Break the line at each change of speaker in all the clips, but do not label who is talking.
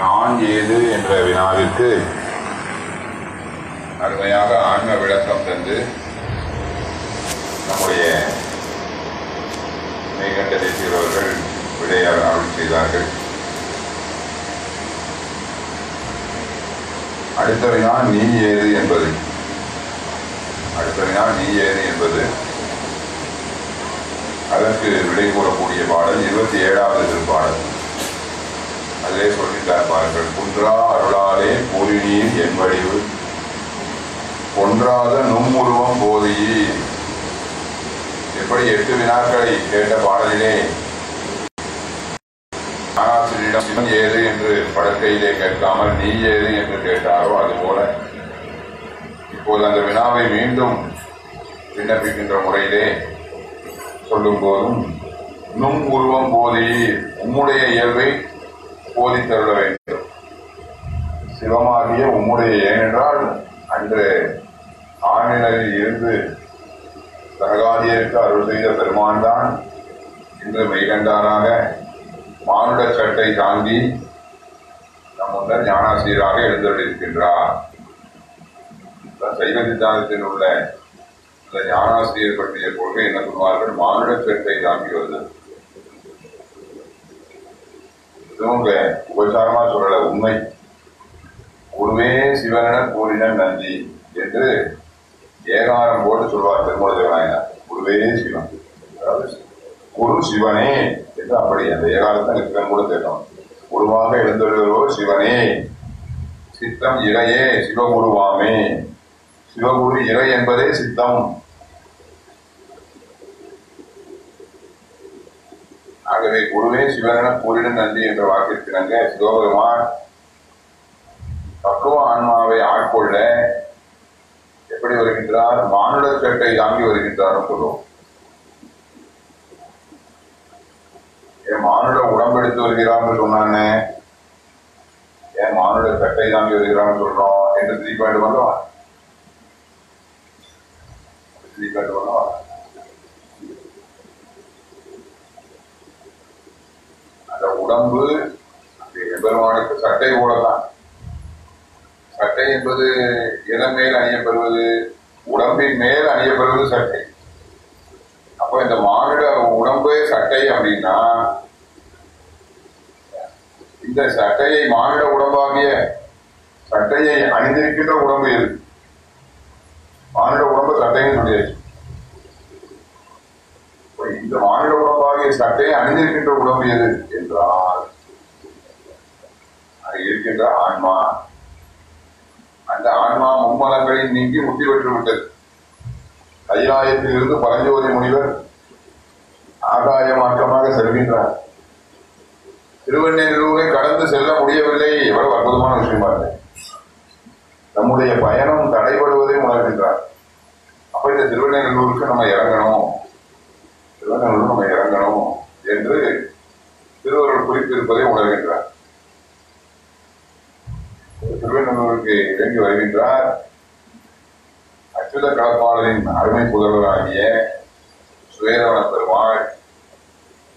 நான் ஏது என்ற வினாவிற்கு அருமையாக ஆன்ம விளக்கம் தந்து நம்முடைய மேகண்ட தேசியவர்கள் விடையாக அருள் செய்தார்கள். அடுத்த வினா நீ ஏது என்பது. அடுத்த வினா நீ ஏது என்பது. அதற்கு விடை கூறக்கூடிய பாடல் இருபத்தி ஏழாவது திருப்பாடல். அதிலே சொல்லிட்டார் பாருங்கள் குன்றா அருளாலே பொறிநீர் என் வடிவு. ஒன்றாத நும்முருவம் போதியி. எப்படி எட்டு வினாக்களை கேட்ட பாடலிலே? ஆசிரியரிடம் சிவன் ஏது என்று படக்கையிலே கேட்காமல் நீ ஏது என்று கேட்டாரோ அதுபோல. இப்போது அந்த வினாவை மீண்டும் விண்ணப்பிக்கின்ற முறையிலே சொல்லும் போதும் நும் உருவம் போதி உம்முடைய இயல்பை போதித்தருள வேண்டும். சிவமாகிய உம்முடைய ஏனென்றால் அன்று ஆணினரில் இருந்து சகாதியருக்கு அருள் செய்த பெருமான் தான் இன்று மெய்கண்டானாக மானுட சட்டை தாங்கி நம் முன்னர் ஞானாசிரியராக எழுந்துள்ளிருக்கின்றார் சைவ சித்தாந்தத்தில் உள்ள இந்த ஞானாசிரியர் பற்றிய கொள்கை என்ன சொல்வார்கள்? மானுட சட்டை தாங்கி வருது திரும்ப உபச்சாரமா சொல்லல உண்மை. குருவே சிவன கூறின நந்தி என்று ஏகாரம் போட்டு சொல்வார் திருமூல குருவே சிவன். அதாவது குரு சிவனே என்று அப்படி அந்த ஏகாரத்தை நிற்கன் கூட தேட்டோம் குருவாக எழுந்துள்ளவரோ சிவனே. சித்தம் இறையே சிவகுருவாமே. சிவகுரு இறை என்பதே சித்தம். ஆகவே குருவே சிவனென கூறின நன்றி என்ற வாக்கிற்கிணங்க சிவபெருமான் தத்துவ ஆன்மாவை ஆட்கொள்ள எப்படி வருகின்றார்? மானுட சேட்டை தாங்கி வருகின்றார் சொல்லுவோம். என் மானுட உடம்பெடுத்து வருகிறான்னு சொன்னானே. ஏன் மானுட சட்டை தாங்கி வருகிறான்னு சொல்றோம். என்று திருப்பி பாயிண்ட் அல்லவா திருப்பி பாயிண்ட் அல்லவா அந்த உடம்பு எம்பெருமானுக்கு சட்டை போலதான் சட்டை என்பது எதன் மேல் அணியப்படுவது உடம்பின் மேல் அணியப்படுவது சட்டை. அப்ப இந்த மானிட உடம்பே சட்டை அப்படின்னா இந்த சட்டையை மானிட உடம்பாகிய சட்டையை அணிந்திருக்கின்ற உடம்பு எது? மானிட உடம்பு சட்டைன்னு சொல்லியாச்சு. இந்த மானுட உடம்பாகிய சட்டையை அணிந்திருக்கின்ற உடம்பு எது என்றால் அது இருக்கின்ற ஆன்மா. அந்த ஆன்மா மும்மலங்களை நீங்கி முத்தி பெற்று விட்டது. கைலாயத்தில் இருந்து பரஞ்சோதி முனிவர் ஆகாய மாற்றமாக செல்கின்றார். திருவண்ணூரை கடந்து செல்ல முடியவில்லை. எவ்வளவு அற்புதமான விஷயமா இருக்கு நம்முடைய பயணம் தடைபடுவதை உணர்கின்றார். அப்ப இந்த திருவண்ணூருக்கு நம்ம இறங்கணும். திருவண்ணூர் நம்ம இறங்கணும் என்று திருவருள் குறிப்பிருப்பதை உணர்கின்றார். திருவண்ணூருக்கு இறங்கி வருகின்றார். அச்சுத கலப்பாளரின் அருமை புதல்வராகிய சுவேதவன பெருமாள்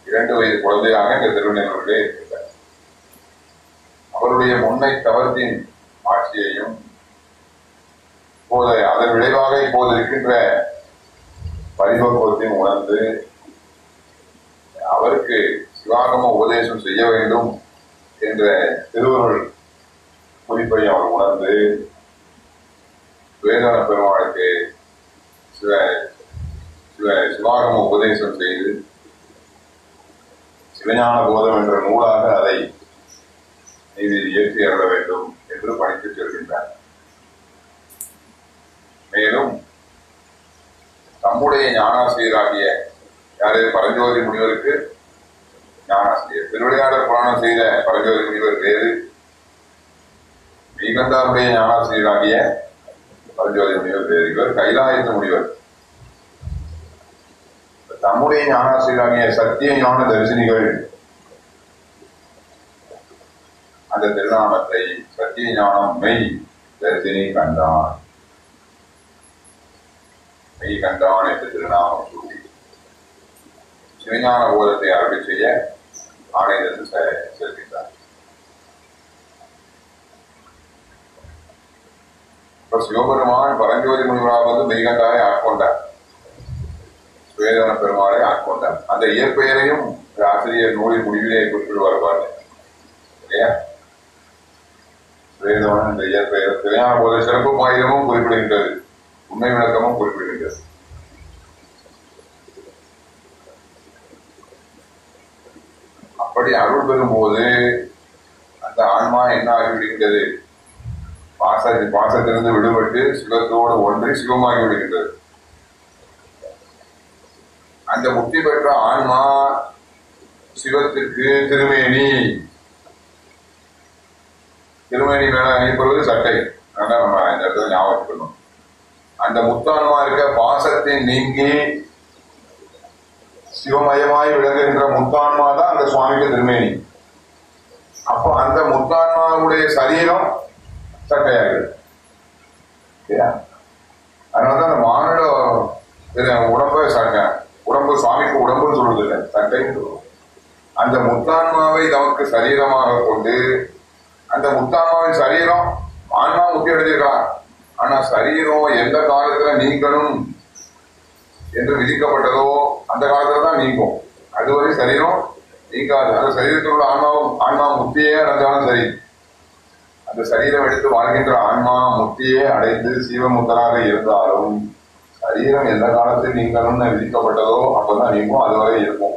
இரண்டு வயது குழந்தையாக இந்த திருவண்ணூரிலே இருக்கின்றார். அவருடைய முன்னை தவத்தின் ஆட்சியையும் இப்போது அதன் விளைவாக இப்போது இருக்கின்ற பரிபக்குவத்தையும் உணர்ந்து அவருக்கு சிவாகம உபதேசம் செய்ய வேண்டும் என்ற திருவருள் குறிப்பை அவர் உணர்ந்து வேதான பெருமாளுக்கு சிவ சிவ சிவாகம உபதேசம் செய்து சிவஞான போதம் என்ற நூலாக அதை நீதி இயற்றி அருள வேண்டும் என்று பணித்து சொல்கின்றார். மேலும் தம்முடைய ஞானாசிரியராகிய யாரே பரஞ்சோதி முனிவருக்கு? திருவிளையாடல் புராணம் செய்த பரஞ்சோதி முனிவர் வேறு. மீகண்டாருடைய ஞானாசிரியராகிய பரஞ்சோதி முனிவர் வேறு. இவர் கைலாயத்த முனிவர். தம்முடைய ஞானாசிரியராகிய சத்திய ஞான தரிசனிகள். அந்த திருநாமத்தை சத்திய ஞானம் மெய் தரிசினி கண்டான். மெய் கண்டான் என்று திருநாமம் சூட்டி சிவஞான போதத்தை அருளை செய்ய ஆணையிலிருந்து செலுத்திட்டார் இப்ப சிவபெருமான் பரஞ்சோதி முனிவராக வந்து மெய்கண்டாவை ஆட்கொண்டார். சுவேதன பெருமாளை ஆட்கொண்டார். அந்த இயற்பெயரையும் ஆசிரியர் நூலின் முடிவிலே குறிப்பிடுவார் பாருங்க. இல்லையா சுவேதவன் இந்த இயற்பெயர். திருஞான போதை சிறப்பு மாயிரமும் குறிப்பிடுகின்றது. உண்மை விளக்கமும் குறிப்பிடுகின்றது. அப்படி அருள் பெறும்போது அந்த ஆன்மா என்ன ஆகிவிடுகின்றது? பாச பாசத்திலிருந்து விடுபட்டு சுகத்தோடு ஒன்றி சுகமாகி விடுகின்றது அந்த முக்தி பெற்ற ஆன்மா சிவத்திற்கு திருமேனி. திருமேனி மேல அணிப்பது சட்டை. அதான் நம்ம இந்த இடத்துல ஞாபகம் வச்சுக்கணும் அந்த முத்தான்மா இருக்க பாசத்தை நீங்கி சிவமயமாய் விளங்குகின்ற முத்தான்மா தான் அந்த சுவாமிக்கு திருமேனி. அப்போ அந்த முத்தான்மாவுடைய சரீரம் சட்டையாகுது சரியா? அதனாலதான் அந்த மானுட இது சட்டை உடம்பு சுவாமிக்கு உடம்புன்னு சொல்றது இல்லை சட்டைன்னு சொல்லுவோம் அந்த முத்தான்மாவை நமக்கு சரீரமாக கொண்டு அந்த முத்தான்மாவின் சரீரம் ஆன்மா முக்கியம் அடைஞ்சிருக்கலாம் ஆனா சரீரம் எந்த காலத்துல நீங்களும் என்று விதிக்கப்பட்டதோ அந்த காலத்துல தான் நீங்கும். அதுவரை சரீரம் நீங்காது. அந்த சரீரத்தில் உள்ள ஆன்மாவும் ஆன்மா முத்தியே அடைஞ்சாலும் சரி. அந்த சரீரம் எடுத்து வாழ்கின்ற ஆன்மா முத்தியே அடைந்து சீவமுத்தராக இருந்தாலும் சரீரம் எந்த காலத்தில் நீங்கணும்னு விதிக்கப்பட்டதோ அப்பதான் நீங்கும். அதுவரை இருக்கும்.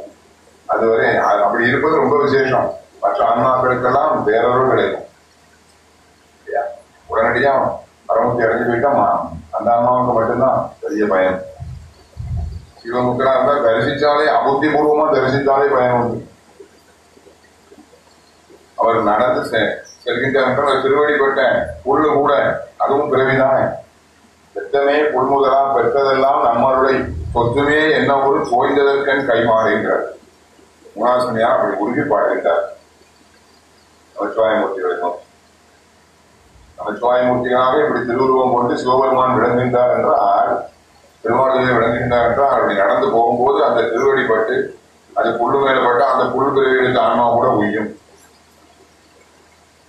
அதுவரை அப்படி இருப்பது ரொம்ப விசேஷம். மற்ற ஆன்மாக்களுக்கெல்லாம் வேறொரு கிடைக்கும். உடனடியா பரமத்தி அடைஞ்சு போயிட்டா மா- அந்த ஆன்மாவுக்கு மட்டும்தான் பெரிய பயன். இவன் இருந்தா தரிசிச்சாலே அபுத்தி பூர்வமா தரிசித்தாலே பயன் உண்டு அவர் நடந்து செல்கின்ற செல்கின்றார் என்றால் புல்லு கூட அதுவும் பிறவிதானே பெத்தமே புல்முதலாம் பெற்றதெல்லாம் நம்மளுடைய சொத்துமே என்ன ஒரு தோய்ந்ததற்கன் கைமாறுகின்றார் குணாசனியா அப்படி உறுதி பாடுகின்றார் நமச்சிவாயமூர்த்திகளை நோக்கி நமச்சிவாயமூர்த்திகளாக இப்படி திருவுருவம் கொண்டு சிவபெருமான் விளங்குகின்றார் என்றால் திருமாவளவிலே விளங்குகின்றார் என்றால் அப்படி நடந்து போகும்போது அந்த திருவடி பட்டு அது புல்லு மேல பட்டு அந்த புல் பிறவிகளுக்கு ஆன்மா கூட உய்யும்.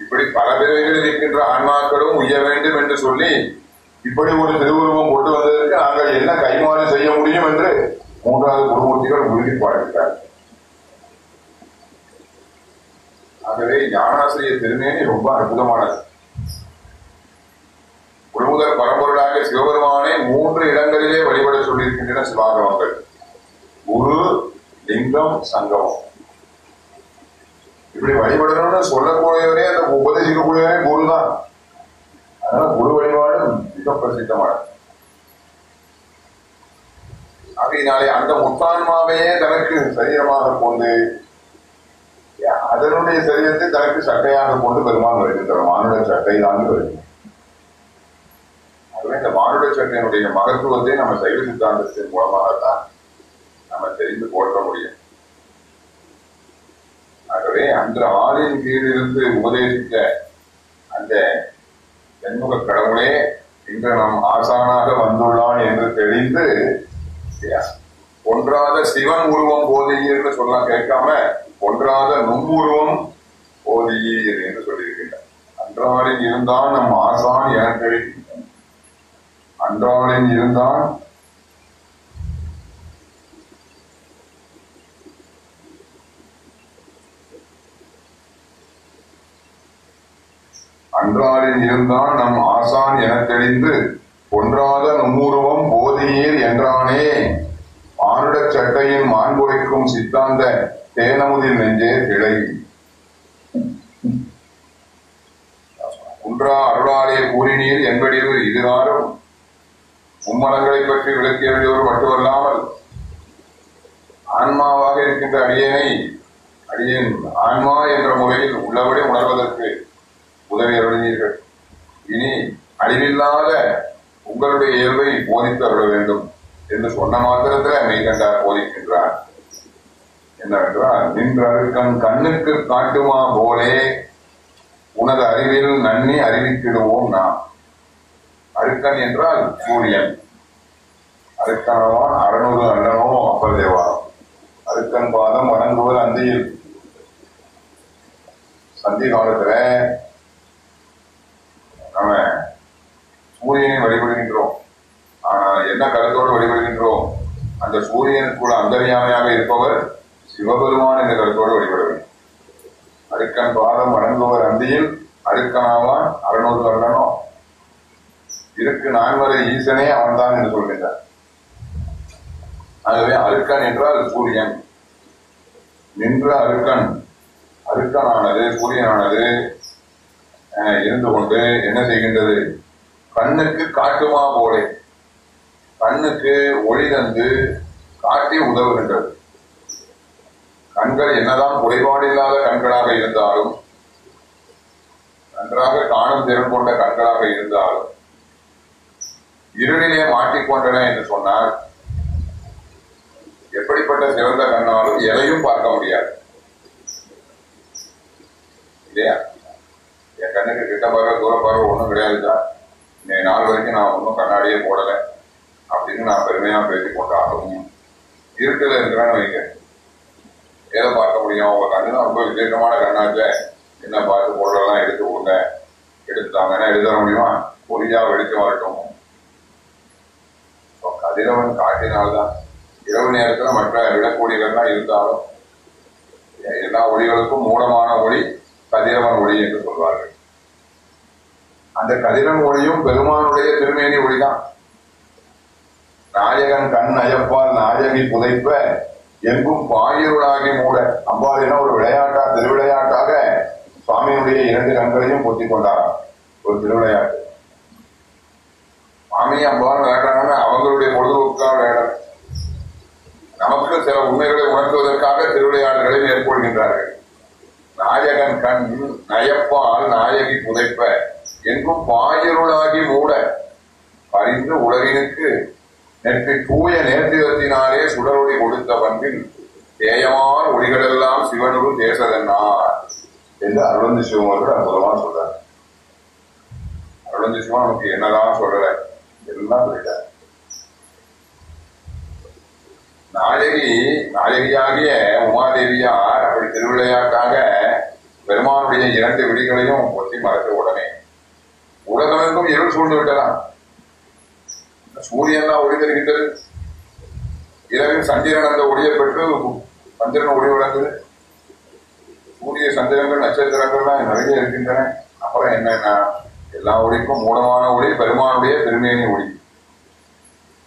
இப்படி பல பிறவிகளில் இருக்கின்ற ஆன்மாக்களும் உய்ய வேண்டும் என்று சொல்லி இப்படி ஒரு திருவுருவம் கொண்டு வந்ததற்கு நாங்கள் என்ன கைமாறு செய்ய முடியும் என்று மூன்றாவது குருமூர்த்திகள் உறுதிப்பாடுகிறார் ஆகவே ஞானாசிரியர் திருமேனி ரொம்ப அற்புதமானது முழுமுதல் பரம்பொருளாக சிவபெருமானை மூன்று இடங்களிலே வழிபட சொல்லியிருக்கின்றன சிவாகமங்கள். குரு லிங்கம் சங்கமம். இப்படி வழிபடணும்னு சொல்லக்கூடியவரே அந்த உபதேசிக்கக்கூடியவரே குரு தான். அதனால குரு வழிபாடு மிக பிரசித்தமானது ஆகையினாலே அந்த முத்தான்மாவையே தனக்கு சரீரமாக கொண்டு அதனுடைய சரீரத்தை தனக்கு சட்டையாக கொண்டு பெருமான் வருகின்றார். மானுட சட்டை தான் வருகின்றார் இந்த மானுட சட்டையினுடைய மகத்துவத்தை நம்ம சைவ சித்தாந்தத்தின் மூலமாகத்தான் நம்ம தெரிந்து போற்ற முடியும். ஆகவே அந்த ஆளின் கீழிருந்து உபதேசித்த அந்த தென்முக கடவுளே இன்று நம் ஆசானாக வந்துள்ளான் என்று தெரிந்து ஒன்றாத சிவன் உருவம் போதியீர்னு சொல்ல கேட்காம ஒன்றாத நுண்ணுருவம் போதியீர் என்று சொல்லியிருக்கின்றார். அன்றாடில் இருந்தால் நம் ஆசான் என தெரிவிக்கின்றான் அன்றாடில் இருந்தான் அன்றாரில் இருந்தான் நம் ஆசான் என தெளிந்து ஒன்றாத நும்முருவம் போதியீர் என்றானே. மானுடச் சட்டையின் மாண்புரைக்கும் சித்தாந்த தேனமுதில் நெஞ்சே திளை குன்றா அருளாலே கூறினீர் என்படிவு இதுதாரும் மும்மலங்களை பற்றி விளக்கிய வேண்டியவர் மட்டுமல்லாமல் ஆன்மாவாக இருக்கின்ற அடியனை அடியேன் ஆன்மா என்ற முறையில் உள்ளபடி உணர்வதற்கு உதவி அருளினீர்கள். இனி அழிவில்லாத உங்களுடைய இயல்பை போதித்து அருள வேண்டும் என்று சொன்ன மாத்திரத்தில் மெய்கண்டார் போதிக்கின்றார். என்னவென்றால் நின்றருக்கன் கண்ணுக்கு காட்டுமா போலே உனது அறிவில் நன்னி அறிவித்திடுவோம் நாம். அருக்கன் என்றால் சூரியன். அருக்கனவான் அறநூறு அல்லனோ அப்பர் தேவாரம் அருக்கன் பாதம் வணங்குவது அந்தியில். சந்தி காலத்துல நம்ம சூரியனை வழிபடுகின்றோம். ஆனால் என்ன கருத்தோடு வழிபடுகின்றோம்? அந்த சூரியனுக்குள்ள அந்தரியாமையாக இருப்பவர் சிவபெருமான் என்ற கருத்தோடு வழிபட வேண்டும். அடுக்கன் பாதம் வணங்குவர் அந்தியில் அடுக்கனாவான் அறுநூறு அல்லனோ இருக்கு நான்வரை ஈசனே அவன்தான் என்று சொல்கின்றார் ஆகவே அருக்கன் என்றால் சூரியன். நின்ற அருக்கன் அருக்கனானது சூரியனானது அஹ், இருந்து கொண்டு என்ன செய்கின்றது? கண்ணுக்கு காட்டுமா போலே. கண்ணுக்கு ஒளி தந்து காட்டி உதவுகின்றது. கண்கள் என்னதான் குறைபாடில்லாத கண்களாக இருந்தாலும் நன்றாக காணும் திறன் கொண்ட கண்களாக இருந்தாலும் இருளிலே மாட்டிக்கொண்டன என்று சொன்னால் எப்படிப்பட்ட சிறந்த கண்ணாலும் எதையும் பார்க்க முடியாது. இல்லையா? என் கண்ணுக்கு கிட்ட பார்வை தூர பார்வை ஒன்றும் கிடையாதுதான் இன்னைய நாள் வரைக்கும் நான் ஒன்றும் கண்ணாடியே போடலை. அப்படின்னு நான் பெருமையா பேசி கொண்டாடவும் இருட்டுல இருக்கிறேன்னு வைங்க எதை பார்க்க முடியும்? உங்க கண்ணு தான் ரொம்ப விசேஷமான கண்ணாச்ச. என்ன பார்த்து போடுறதெல்லாம் எடுத்து கொடுங்க. எடுத்துட்டாங்கன்னா எடுத்து தர முடியுமா? ஒளியா வெளிச்சம் வரட்டும். கதிரவன் காட்டினால்தான். இரவு நேரத்துல மற்ற விடக்கூடியவர்கள்லாம் இருந்தாலும் எல்லா ஒளிகளுக்கும் மூலமான ஒளி கதிரவன் ஒளி என்று சொல்வார்கள். அந்த கதிரவன் ஒளியும் பெருமானுடைய திருமேனி ஒளிதான். நாயகன் கண் அயப்பால் நாயகி புதைப்ப எங்கும் பாயிருளாகி மூட. அம்பாள் என ஒரு விளையாட்டா திருவிளையாட்டாக சுவாமியினுடைய இரண்டு கண்களையும் பொத்திக் கொண்டாராம். ஒரு திருவிளையாட்டு. சுவாமி அம்பாள் விளையாடுறாங்கன்னு அவங்களுடைய பொழுதுபோக்காக விளையாடுறாங்க நமக்கு சில உண்மைகளை உணர்த்துவதற்காக திருவிளையாடல்களை மேற்கொள்கின்றார்கள். நாயகன் கண் நயப்பால் நாயகி புதைப்ப எங்கும் பாயிருளாகி மூட பறிந்து உலகினுக்கு நேற்று தூய நேர்த்திவத்தினாலே சுடரொளி கொடுத்த பண்பில் தேயமான ஒளிகளெல்லாம் சிவனுரு தேசதென்னார் என்று அருளந்து சிவன் அவர்கள் அற்புதமா சொல்றார். அருளந்து சிவன் நமக்கு என்னதான் சொல்ற எல்லாம் சொல்லிட்டார் நாயகி நாயகியாகிய உமாதேவியார் அப்படி திருவிளையாட்டாக பெருமானுடைய இரண்டு விடிகளையும் பொத்தி மறைத்த உடனே உலகமெங்கும் இருள் சூழ்ந்து விட்டலாம் சூரியன் தான் ஒளி தருகின்றது. இரவில் சந்திரன் அந்த ஒளியை பெற்று சந்திரன் ஒளி விளங்குது சூரிய சந்திரங்கள் நட்சத்திரங்கள்லாம் நிறைய இருக்கின்றன. அப்புறம் என்னன்னா எல்லா ஒளிக்கும் மூலமான ஒளி பெருமானுடைய திருமேனி ஒளி.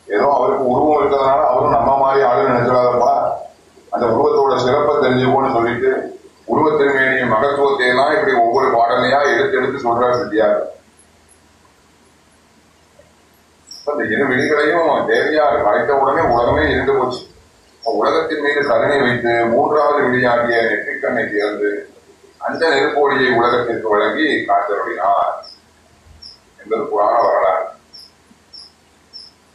ஏதோ அவருக்கு உருவம் இருக்கிறதுனால அவரும் நம்ம மாதிரி ஆளு நினைச்சிடாதப்பா. அந்த உருவத்தோட சிறப்பை தெரிஞ்சுக்கோன்னு சொல்லிட்டு உருவ திருமேனிய மகத்துவத்தை எல்லாம் இப்படி ஒவ்வொரு பாடலையா எடுத்து எடுத்து சொல்றார் சித்தியார். இந்த இரு விழிகளையும் தேவையார் மறைத்த உடனே உலகமே இருந்து போச்சு. அப்ப உலகத்தின் மீது கருணை வைத்து மூன்றாவது விழியாகிய நெற்றிக்கண்ணை திறந்து அந்த நெருப்பொழியை உலகத்திற்கு வழங்கி காத்தருளினார். என்பது புராண வரலாறு.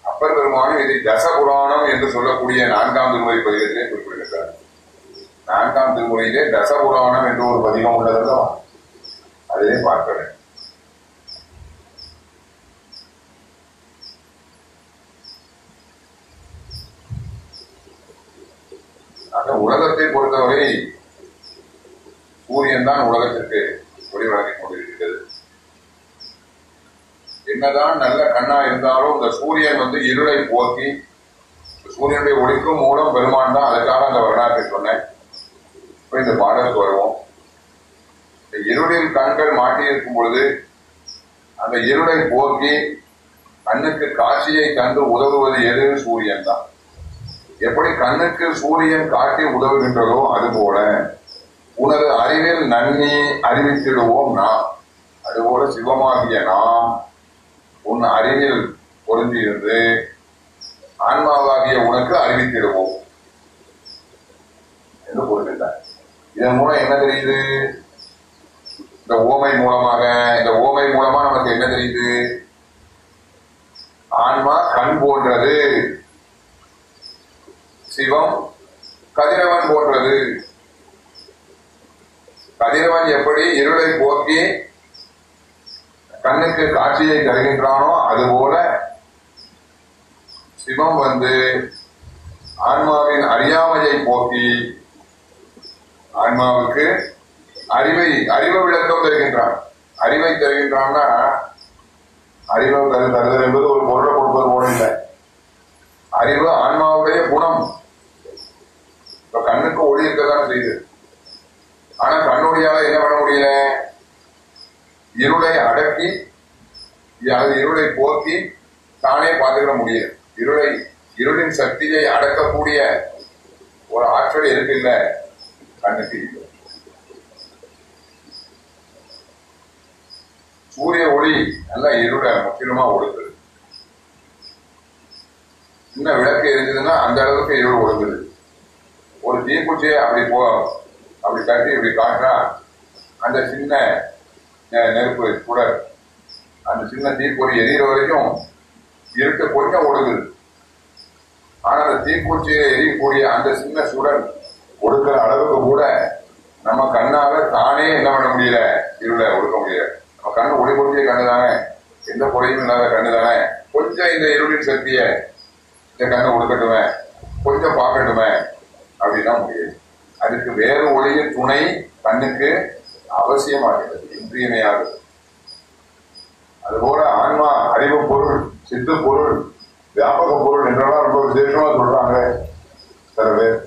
அப்பர் பெருமானும் இதை தச புராணம் என்று சொல்லக்கூடிய நான்காம் திருமுறை பதிவத்திலே குறிப்பிடுகிறார் நான்காம் திருமுறையிலே தச புராணம் என்று ஒரு பதிகம் உள்ளதல்லவா அதிலே பார்க்கிறேன் ஆக உலகத்தை பொறுத்தவரை சூரியன் தான் உலகத்திற்கு ஒளி வழங்கிக் கொண்டிருக்கிறது. என்னதான் நல்ல கண்ணா இருந்தாலும் இந்த சூரியன் வந்து இருளை போக்கி சூரியனுடைய ஒளிக்கும் மூலம் பெருமான் தான் அதுக்காக அந்த வரலாற்றை சொன்னேன். இப்ப இந்த பாடலுக்கு வருவோம். இந்த இருளில் கண்கள் மாட்டியிருக்கும் பொழுது அந்த இருளை போக்கி கண்ணுக்கு காட்சியை தந்து உதவுவது எது? சூரியன் தான். எப்படி கண்ணுக்கு சூரியன் காட்டி உதவுகின்றதோ அதுபோல உனது அறிவில் நன்னி அறிவித்திடுவோம் நாம். அதுபோல சிவமாகிய நாம் உன் அறிவில் பொருந்தியிருந்து ஆன்மாவாகிய உனக்கு அறிவித்திடுவோம் என்று கூறுகின்றார் இதன் மூலம் என்ன தெரியுது? இந்த ஓமை மூலமாக இந்த ஓமை மூலமா நமக்கு என்ன தெரியுது? ஆன்மா கண் போன்றது. சிவம் கதிரவன் போன்றது. கதிரவன் எப்படி இருளை போக்கி கண்ணுக்கு காட்சியை தருகின்றானோ அதுபோல சிவம் வந்து ஆன்மாவின் அறியாமையை போக்கி ஆன்மாவுக்கு அறிவை அறிவு விளக்கம் தருகின்றான். அறிவை தருகின்றான்னா அறிவு தரு தருதல் என்பது ஒரு பொருளை கொடுப்பது போல இல்லை. அறிவு ஆன்மாவுடைய குணம். இப்ப கண்ணுக்கு ஒளி இருக்கதான் செய்யுது. ஆனா கண்ணுடையால என்ன பண்ண முடியல? இருளை அடக்கி அது இருளை போக்கி தானே பார்த்துக்கிட முடியும் இருளை இருளின் சக்தியை அடக்கக்கூடிய ஒரு ஆற்றல் இருக்குல்ல கண்ணுக்கு சூரிய ஒளி நல்லா இருளை முற்றிலுமா ஒடுக்குது இன்னும் விளக்கு இருந்ததுன்னா அந்த அளவுக்கு இருள் ஒடுக்குது ஒரு தீக்குச்சியை அப்படி போ அப்படி கட்டி இப்படி காட்டினா அந்த சின்ன நெருப்பு கூட. அந்த சின்ன தீப்பொறி எரியிற வரைக்கும் இருக்க கொஞ்சம் ஒடுங்குது. ஆனா அந்த தீக்குச்சியை எரியக்கூடிய அந்த சின்ன சுடர் ஒடுக்கிற அளவுக்கு கூட நம்ம கண்ணால தானே என்ன பண்ண முடியல? இருள ஒடுக்க முடியல. நம்ம கண்ணு ஒளி பொருத்திய கண்ணு தானே எந்த குறையும் இல்லாத கண்ணு தானே கொஞ்சம் இந்த இருளின் சக்தியை இந்த கண்ணை ஒடுக்கட்டுமே கொஞ்சம் பார்க்கட்டுமே அப்படின்னா முடியாது. அதுக்கு வேறு ஒளியின் துணை கண்ணுக்கு அவசியமாகிறது இன்றியமையாகிறது அதுபோல ஆன்மா அறிவு பொருள் சித்து பொருள் வியாபக பொருள் என்றெல்லாம் ரொம்ப விசேஷமா சொல்றாங்க சில பேர்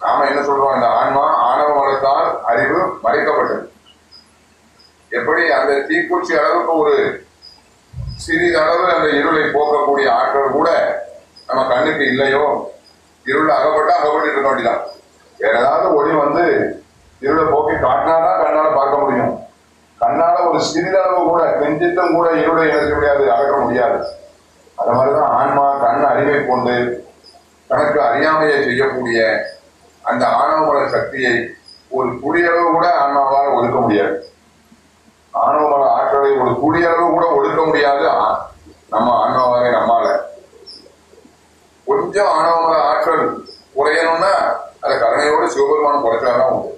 நாம என்ன சொல்றோம்? இந்த ஆன்மா ஆணவ மலத்தால் அறிவு மறைக்கப்பட்டது. எப்படி அந்த தீக்குச்சி அளவுக்கு ஒரு சிறிதளவு அந்த இருளை போக்கக்கூடிய ஆற்றல் கூட நம்ம கண்ணுக்கு இல்லையோ இருள் அகப்பட்டா அகப்பட்டு இருக்க வேண்டியதான் வேற ஏதாவது ஒளி வந்து இருளை போக்கி காட்டினாதான் கண்ணால பார்க்க முடியும். கண்ணால ஒரு சிறிதளவு கூட கொஞ்சித்தும் கூட இருளை இணைக்க முடியாது அகற்ற முடியாது. அது மாதிரிதான் ஆன்மா கண் அறிவை கொண்டு தனக்கு அறியாமையை செய்யக்கூடிய அந்த ஆணவமல சக்தியை ஒரு குடியளவு கூட ஆன்மாவால் ஒதுக்க முடியாது. ஆணவமல ஆற்றலை ஒரு குடியளவு கூட ஒடுக்க முடியாது. நம்ம ஆன்மாவாக நம்மால. கொஞ்சம் ஆணவமல ஆற்றல் குறையணும்னா அதை கருணையோடு சிவபெருமான் குறைச்சாதான் உண்டு.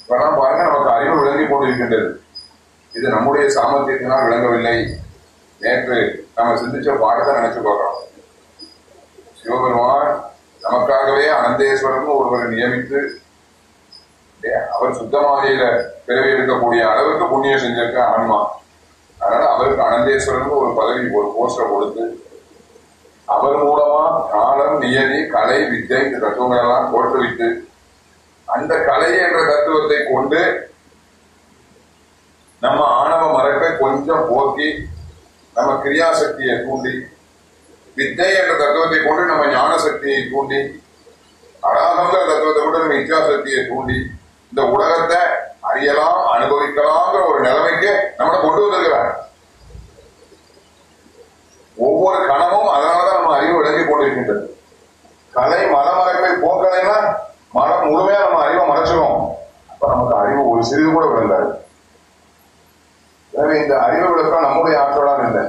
இப்பெல்லாம் பாருங்க நமக்கு அறிவு விளங்கி கொண்டிருக்கின்றது இது நம்முடைய சாமர்த்தியத்தினால் விளங்கவில்லை. நேற்று நம்ம சிந்திச்ச பாடத்தை நினைச்சு பார்க்கிறோம். சிவபெருமான் நமக்காகவே அனந்தேஸ்வரன் ஒருவரை நியமித்து அவர் சுத்தமாதியில பிறவி எடுக்கக்கூடிய அளவுக்கு புண்ணியம் செஞ்சிருக்க ஆன்மா அதனால அவருக்கு அனந்தேஸ்வரனுக்கு ஒரு பதவி ஒரு போஸ்டர் கொடுத்து அவர் மூலமா காலம் நியதி கலை வித்தை இந்த தத்துவங்கள் எல்லாம் தோற்றுவித்து அந்த கலை என்ற தத்துவத்தை கொண்டு நம்ம ஆணவ மரத்தை கொஞ்சம் போக்கி நம்ம கிரியாசக்தியை தூண்டி வித்தை என்ற தத்துவத்தை கொண்டு நம்ம ஞான சக்தியை தூண்டி அடாகங்கிற தத்துவத்தை கொண்டு நம்ம இச்சாசக்தியை தூண்டி இந்த உலகத்தை அறியலாம் அனுபவிக்கலாம்ங்கிற ஒரு நிலைமைக்கு நம்மளை கொண்டு வந்திருக்கிறார். ஒவ்வொரு கணமும் அதனாலதான் நம்ம அறிவு விளங்கி கொண்டிருக்கின்றது கலை மலமறைப்பை போக்கலைன்னா மனம் முழுமையா நம்ம அறிவை மறைச்சிடும் அப்ப நமக்கு அறிவு ஒரு சிறிது கூட விளங்காது எனவே இந்த அறிவு விளக்கம் நம்முடைய ஆற்றலாம் இல்லை.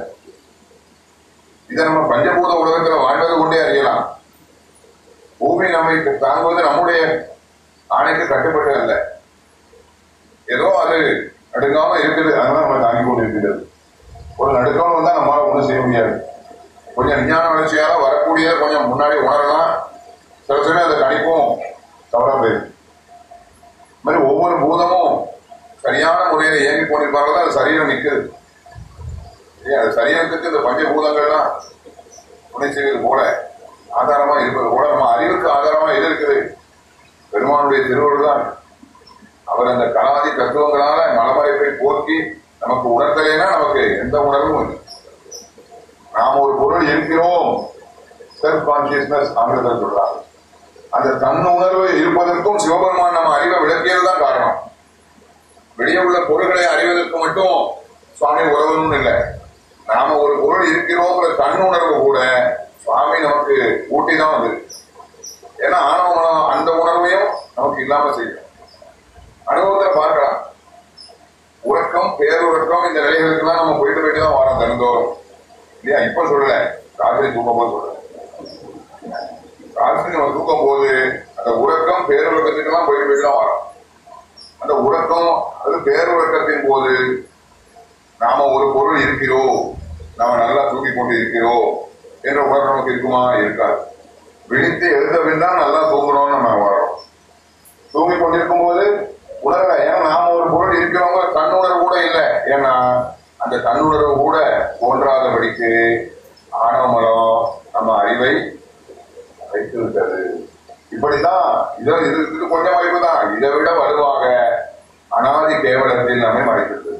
இதை நம்ம பஞ்சபூத உலகத்துல வாழ்வது கொண்டே அறியலாம். பூமி நம்மை தாங்குவது நம்முடைய ஆணைக்கு கட்டுப்பட்டு அல்ல. ஏதோ அது நடுக்காம இருக்குது. அதனால நம்ம தாங்கி கொண்டு இருக்கிறது ஒரு நடுக்கம் வந்தா நம்மளால ஒண்ணும் செய்ய முடியாது. கொஞ்சம் விஞ்ஞான வளர்ச்சியால வரக்கூடிய கொஞ்சம் முன்னாடி உணரலாம் சில சமயம் அதை கணிப்பும். தவறாக போயிருக்கு மாதிரி ஒவ்வொரு பூதமும் சரியான முறையில் இயங்கி கொண்டிருப்பார்கள் அது சரீரம் நிற்குது இல்லையா? அது சரீரத்துக்கு இந்த பஞ்சபூதங்கள்லாம் துணை செய்வது போல ஆதாரமாக இருப்பது போல நம்ம அறிவுக்கு ஆதாரமாக எது இருக்குது? பெருமானுடைய திருவள்ளுவர் தான். அவர் அந்த கலாதி தத்துவங்களால மலமறைப்பை போக்கி நமக்கு உணர்த்தலைன்னா நமக்கு எந்த உணர்வும் இல்லை. நாம் ஒரு பொருள் இருக்கிறோம். செல்ஃப் கான்சியஸ்னஸ் அமிர்தம் சொல்றாங்க அந்த தன் உணர்வு இருப்பதற்கும் சிவபெருமான் நம்ம அறிவை விளக்கியது தான் காரணம். வெளியே உள்ள பொருள்களை அறிவதற்கு மட்டும் சுவாமி உறவணும் இல்லை. நாம ஒரு பொருள் இருக்கிறோங்கிற தன்னுணர்வு கூட சுவாமி நமக்கு ஊட்டி தான் வந்து ஏன்னா ஆணவ மனம் அந்த உணர்வையும் நமக்கு இல்லாம செய்யும். அனுபவத்தை பார்க்கலாம். உறக்கம் பேருறக்கம் இந்த நிலைகளுக்கெல்லாம் நம்ம போயிட்டு போயிட்டு தான் வரோம் தினந்தோறும். இல்லையா இப்ப சொல்லல. ராத்திரி தூங்கும் போது சொல்றேன் ராத்திரி நம்ம தூக்கம் போது அந்த உறக்கம் பேருலகத்துக்கு எல்லாம் போயிட்டு போயிட்டு தான் வரும். அந்த உறக்கம் அது பேருலக்கத்தின் போது நாம ஒரு பொருள் இருக்கிறோம். நாம நல்லா தூக்கி கொண்டு இருக்கிறோம் என்ற உணர்வு நமக்கு இருக்குமா? இருக்காது. விழித்து எழுந்தபின் தான் நல்லா தூங்குறோம்னு நம்ம வரோம் தூங்கி கொண்டிருக்கும் போது உணர்வை ஏன்னா நாம ஒரு பொருள் இருக்கிறவங்க கண் கூட இல்லை. ஏன்னா அந்த தன்னுணர்வு கூட ஒன்றாதபடிக்கு ஆணவ நம்ம அறிவை வைத்து விட்டது இப்படிதான் இதெல்லாம் இதுக்கு கொஞ்சம் மறைப்பு தான் இதை விட வலுவாக அனாதி கேவலத்தில் நம்மை மறைக்கிறது.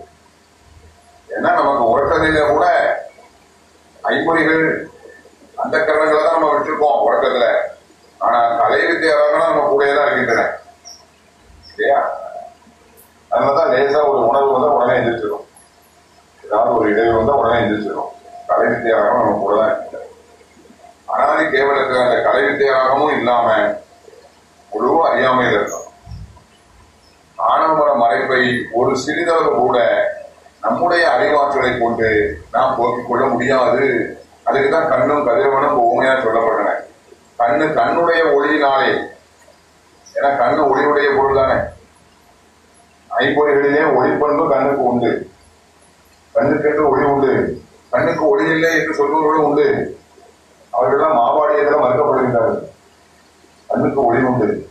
ஏன்னா நமக்கு உறக்கத்தில கூட ஐம்பொறிகள் அந்த கரணங்களை தான் நம்ம வச்சிருக்கோம் உறக்கத்துல. ஆனா கலை வித்தியாரங்களும் நம்ம கூட தான் இருக்கின்றன. இல்லையா? அதனாலதான் லேசா ஒரு உணர்வு வந்து உடனே எழுதிச்சிருக்கோம் ஏதாவது ஒரு இடைவெளி வந்தா உடனே எந்திரிச்சிடும் கலை வித்தியாகமும் நம்ம கூட தான் இருக்கின்றன அனாதி கேவலத்துல அந்த கலை வித்தியாகமும் இல்லாம முழுவதும் அறியாமையில் இருக்கும் ஆணவமர மறைப்பை ஒரு சிறிதளவு கூட நம்முடைய அறிவாற்றலை கொண்டு நாம் போக்கிக் கொள்ள முடியாது. அதுக்குதான் கண்ணும் கதிரவனும் உண்மையா சொல்லப்பட்டன கண்ணு கண்ணுடைய ஒளியினாலே ஏன்னா கண்ணு ஒளியுடைய பொருள் தானே ஐம்பொறிகளிலே ஒளிப்பண்பு கண்ணுக்கு உண்டு. கண்ணுக்கென்று ஒளி உண்டு. கண்ணுக்கு ஒளி இல்லை என்று சொல்பவர்களும் உண்டு. அவர்களெல்லாம் மாவாடியத்தில் மறுக்கப்படுகின்றார்கள். கண்ணுக்கு ஒளி உண்டு.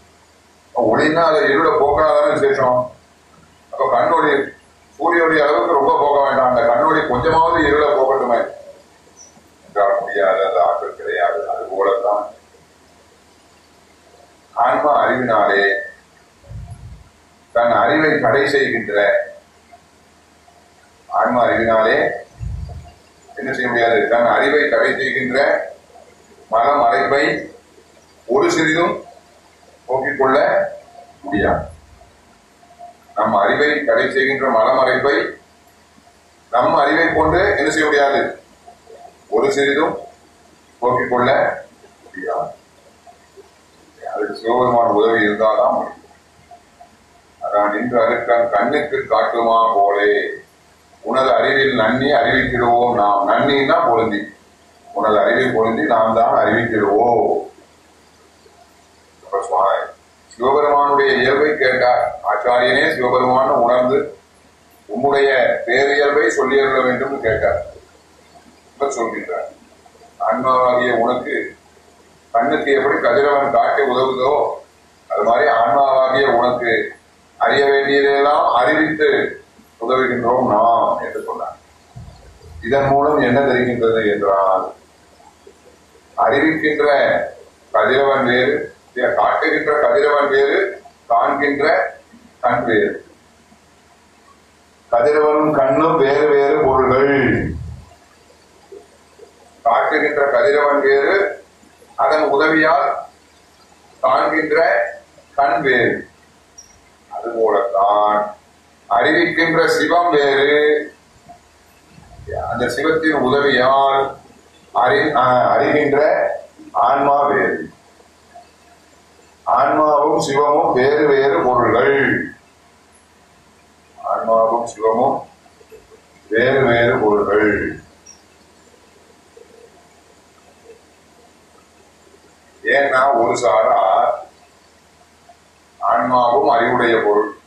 ஒளின்னா அதை இருட போக்கினாதானே விசேஷம். அப்ப கண்ணொளி சூரிய அளவுக்கு ரொம்ப போக வேண்டாம். அந்த கண்ணொளி கொஞ்சமாவது இருள போகட்டுமே. என்றால் முடியாது அந்த ஆற்றல் கிடையாது. அது போலத்தான் ஆன்மா அறிவினாலே தன் அறிவை தடை செய்கின்ற ஆன்மா அறிவினாலே என்ன செய்ய முடியாது? தன் அறிவை தடை செய்கின்ற மனம் அழைப்பை ஒரு சிறிதும் போக்கிக் கொள்ள முடியாது. நம் அறிவை தடை செய்கின்ற மனமறைப்பை நம் அறிவை கொண்டு என்ன செய்ய முடியாது? ஒரு சிறிதும் போக்கிக் கொள்ள முடியாது. அதுக்கு சிவபெருமான் உதவி இருந்தால்தான் முடியும். அதான் நின்று அருக்கன் கண்ணுக்கு காட்டுமா போலே. உனது அறிவில் நன்னி அறிவிக்கிடுவோம் நாம் நன்னின்னா பொருந்தி. உனது அறிவில் பொருந்தி நாம் தான் அறிவித்திடுவோம் சிவபெருமானுடைய இயல்பை கேட்டார். ஆச்சாரியனே சிவபெருமான உணர்ந்து உம்முடைய பேரியல்பை சொல்லியிருக்க வேண்டும் கேட்டார். இப்ப சொல்கின்றார். ஆன்மாவாகிய உனக்கு கண்ணுக்கு எப்படி கதிரவன் காட்டி உதவுதோ அது மாதிரி ஆன்மாவாகிய உனக்கு அறிய வேண்டியதையெல்லாம் அறிவித்து உதவுகின்றோம் நாம். இதன் மூலம் என்ன தெரிகின்றது என்றால் அறிவிக்கின்ற கதிரவன் வேறு காட்டுகின்ற கதிரவன் வேறு காண்கின்ற கண் வேறு. கதிரவனும் கண்ணும் வேறு வேறு பொருள்கள். காட்டுகின்ற கதிரவன் வேறு அதன் உதவியால் காண்கின்ற கண் வேறு. அதுபோலத்தான் அறிவிக்கின்ற சிவம் வேறு. அந்த சிவத்தின் உதவியால் அறி ஆஹ், அறிகின்ற ஆன்மா வேறு. ஆன்மாவும் சிவமும் வேறு வேறு பொருள்கள். ஆன்மாவும் சிவமும் வேறு வேறு பொருள்கள். ஏன்னா ஒரு சாரா ஆன்மாவும் அறிவுடைய பொருள்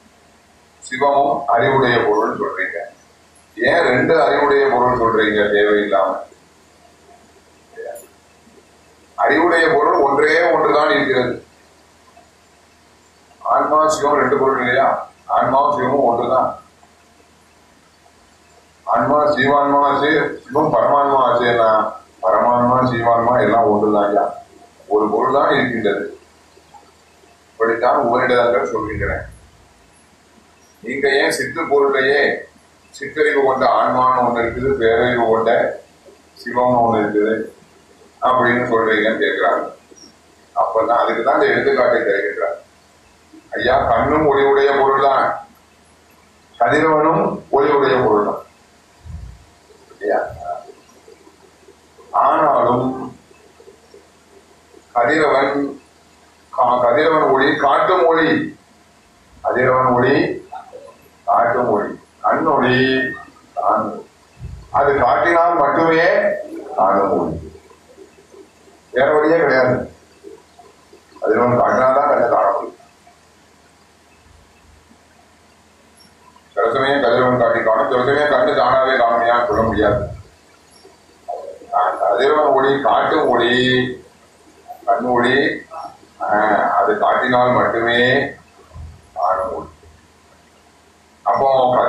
சிவமும் அறிவுடைய பொருள் சொல்றீங்க. ஏன் ரெண்டு அறிவுடைய பொருள் சொல்றீங்க? தேவையில்லாம. அறிவுடைய பொருள் ஒன்றே ஒன்றுதான் இருக்கிறது. ஆன்மா சிவம் ரெண்டு பொருள் இல்லையா? ஆன்மாவும் சிவமும் ஒன்றுதான். ஆன்மா சீவான்மா ஆச்சு சிவம் பரமான்மா ஆச்சுன்னா பரமான்மா சீவான்மா எல்லாம் ஒன்றுதான் ஐயா. ஒரு பொருள் தான் இருக்கின்றது. இப்படித்தான் உபரிடங்கள் சொல்கின்றன. நீங்க ஏன் சித்து பொருளையே சித்தறிவு கொண்ட ஆன்மான்னு ஒன்று இருக்குது பேரறிவு கொண்ட சிவம்னு ஒன்று இருக்குது அப்படின்னு சொல்றீங்கன்னு கேட்கிறாங்க அப்பதான் அதுக்கு தான் இந்த எடுத்துக்காட்டை தருகின்றார். ஐயா கண்ணும் ஒளிவுடைய பொருள் தான் கதிரவனும் ஒளிவுடைய பொருள் தான் ஆனாலும் கதிரவன் கா- கதிரவன் ஒளி காட்டும் ஒளி. கதிரவன் ஒளி காட்டும் ஒளி. கண்ணொளி காணும் அது காட்டினால் மட்டுமே காணும் ஒளி வேற வழியே கிடையாது. கதிரவன் காட்டினால்தான் கண்ணை காண முடியும். சில சமயம் கதிரவன் காட்டி காணும். சில சமயம் கண்ணு தானாவே சொல்ல முடியாது. கதிரவன் ஒளி காட்டும் ஒளி கண் ஒளி அது காட்டினால் மட்டுமே காண முடியும்